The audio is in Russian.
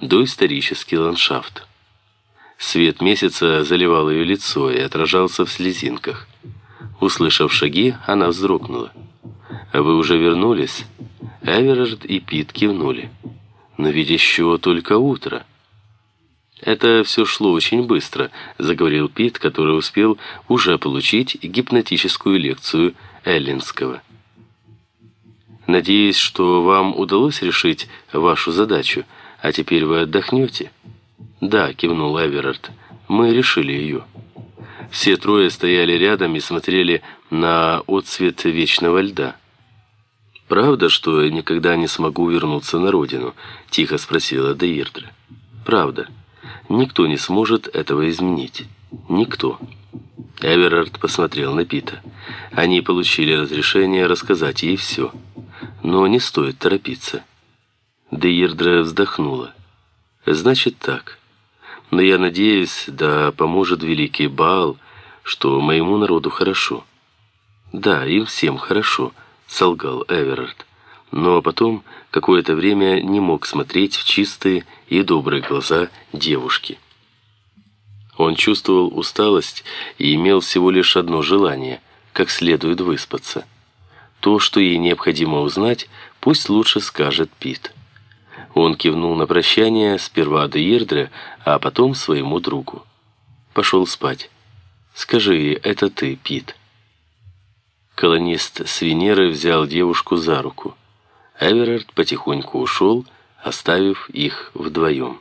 доисторический ландшафт. Свет месяца заливал ее лицо и отражался в слезинках. Услышав шаги, она вздрогнула. «Вы уже вернулись?» Эверард и Пит кивнули. «Но ведь еще только утро». «Это все шло очень быстро», — заговорил Пит, который успел уже получить гипнотическую лекцию Эллинского. «Надеюсь, что вам удалось решить вашу задачу, а теперь вы отдохнете?» «Да», — кивнул Эверард, — «мы решили ее». Все трое стояли рядом и смотрели на отцвет вечного льда. «Правда, что я никогда не смогу вернуться на родину?» — тихо спросила Деирдра. «Правда. Никто не сможет этого изменить. Никто». Эверард посмотрел на Пита. Они получили разрешение рассказать ей все. Но не стоит торопиться. Деирдра вздохнула. «Значит так. Но я надеюсь, да поможет великий Баал, что моему народу хорошо». «Да, им всем хорошо», — солгал Эверард. Но потом какое-то время не мог смотреть в чистые и добрые глаза девушки. Он чувствовал усталость и имел всего лишь одно желание — как следует выспаться. То, что ей необходимо узнать, пусть лучше скажет Пит. Он кивнул на прощание сперва Деирдре, а потом своему другу. Пошел спать. «Скажи, это ты, Пит?» Колонист с Венеры взял девушку за руку. Эверард потихоньку ушел, оставив их вдвоем.